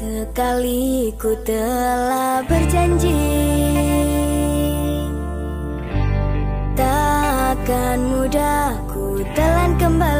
sekali ku telah berjanji. Takkan mudah ku telan kembali.